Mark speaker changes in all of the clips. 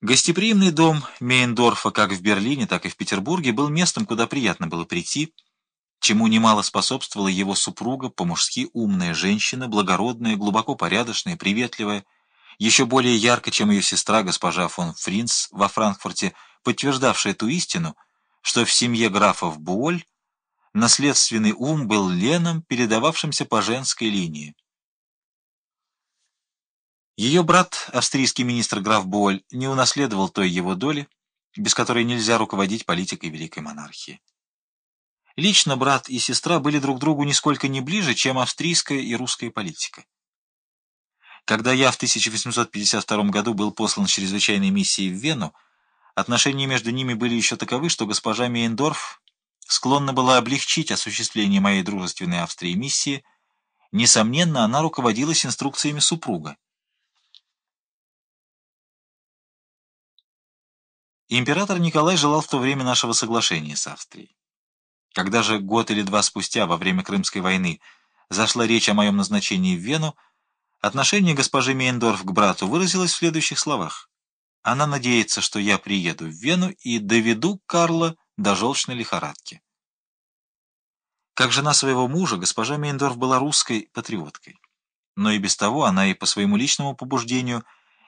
Speaker 1: Гостеприимный дом Мейндорфа как в Берлине, так и в Петербурге был местом, куда приятно было прийти, чему немало способствовала его супруга, по-мужски умная женщина, благородная, глубоко порядочная, приветливая, еще более ярко, чем ее сестра, госпожа фон Фринц во Франкфурте, подтверждавшая ту истину, что в семье графов Буоль наследственный ум был леном, передававшимся по женской линии. Ее брат, австрийский министр граф Буоль, не унаследовал той его доли, без которой нельзя руководить политикой великой монархии. Лично брат и сестра были друг другу нисколько не ближе, чем австрийская и русская политика. Когда я в 1852 году был послан чрезвычайной миссией в Вену, отношения между ними были еще таковы, что госпожа Мейндорф склонна была облегчить осуществление моей дружественной Австрии миссии, несомненно, она руководилась инструкциями супруга. Император Николай желал в то время нашего соглашения с Австрией. Когда же год или два спустя, во время Крымской войны, зашла речь о моем назначении в Вену, отношение госпожи Мейндорф к брату выразилось в следующих словах. Она надеется, что я приеду в Вену и доведу Карла до желчной лихорадки. Как жена своего мужа, госпожа Мейндорф была русской патриоткой. Но и без того она и по своему личному побуждению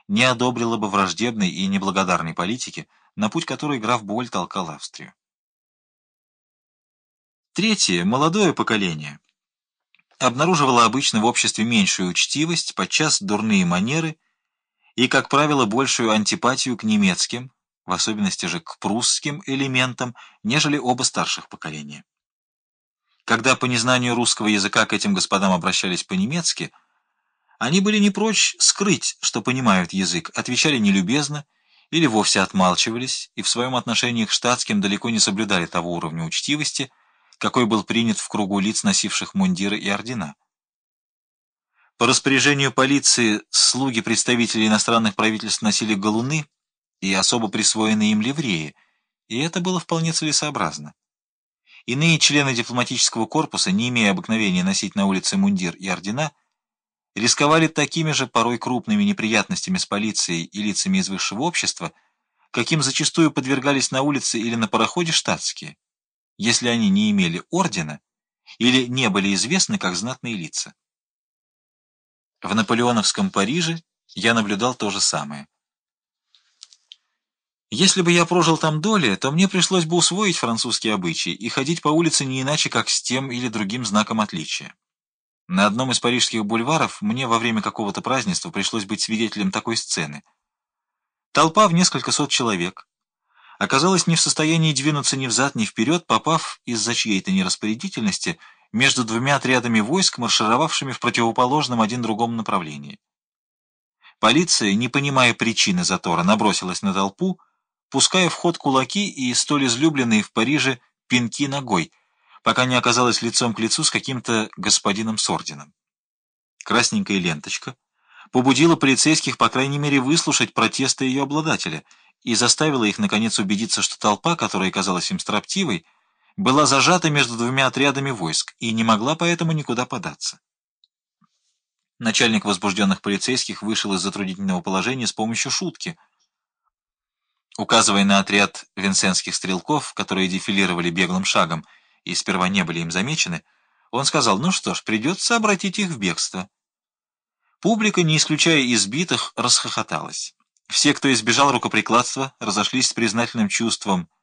Speaker 1: не одобрила бы враждебной и неблагодарной политики, на путь которой граф Боль толкал Австрию. Третье, молодое поколение, обнаруживало обычно в обществе меньшую учтивость, подчас дурные манеры и, как правило, большую антипатию к немецким, в особенности же к прусским элементам, нежели оба старших поколения. Когда по незнанию русского языка к этим господам обращались по-немецки, они были не прочь скрыть, что понимают язык, отвечали нелюбезно, или вовсе отмалчивались и в своем отношении к штатским далеко не соблюдали того уровня учтивости, какой был принят в кругу лиц, носивших мундиры и ордена. По распоряжению полиции слуги представителей иностранных правительств носили галуны и особо присвоенные им ливреи, и это было вполне целесообразно. Иные члены дипломатического корпуса, не имея обыкновения носить на улице мундир и ордена, рисковали такими же порой крупными неприятностями с полицией и лицами из высшего общества, каким зачастую подвергались на улице или на пароходе штатские, если они не имели ордена или не были известны как знатные лица. В наполеоновском Париже я наблюдал то же самое. Если бы я прожил там доли, то мне пришлось бы усвоить французские обычаи и ходить по улице не иначе, как с тем или другим знаком отличия. На одном из парижских бульваров мне во время какого-то празднества пришлось быть свидетелем такой сцены. Толпа в несколько сот человек оказалась не в состоянии двинуться ни взад, ни вперед, попав из-за чьей-то нераспорядительности между двумя отрядами войск, маршировавшими в противоположном один другому направлении. Полиция, не понимая причины затора, набросилась на толпу, пуская в ход кулаки и столь излюбленные в Париже пинки ногой — пока не оказалась лицом к лицу с каким-то господином с орденом. Красненькая ленточка побудила полицейских, по крайней мере, выслушать протесты ее обладателя и заставила их, наконец, убедиться, что толпа, которая казалась им строптивой, была зажата между двумя отрядами войск и не могла поэтому никуда податься. Начальник возбужденных полицейских вышел из затруднительного положения с помощью шутки. Указывая на отряд винсенских стрелков, которые дефилировали беглым шагом, и сперва не были им замечены, он сказал, ну что ж, придется обратить их в бегство. Публика, не исключая избитых, расхохоталась. Все, кто избежал рукоприкладства, разошлись с признательным чувством –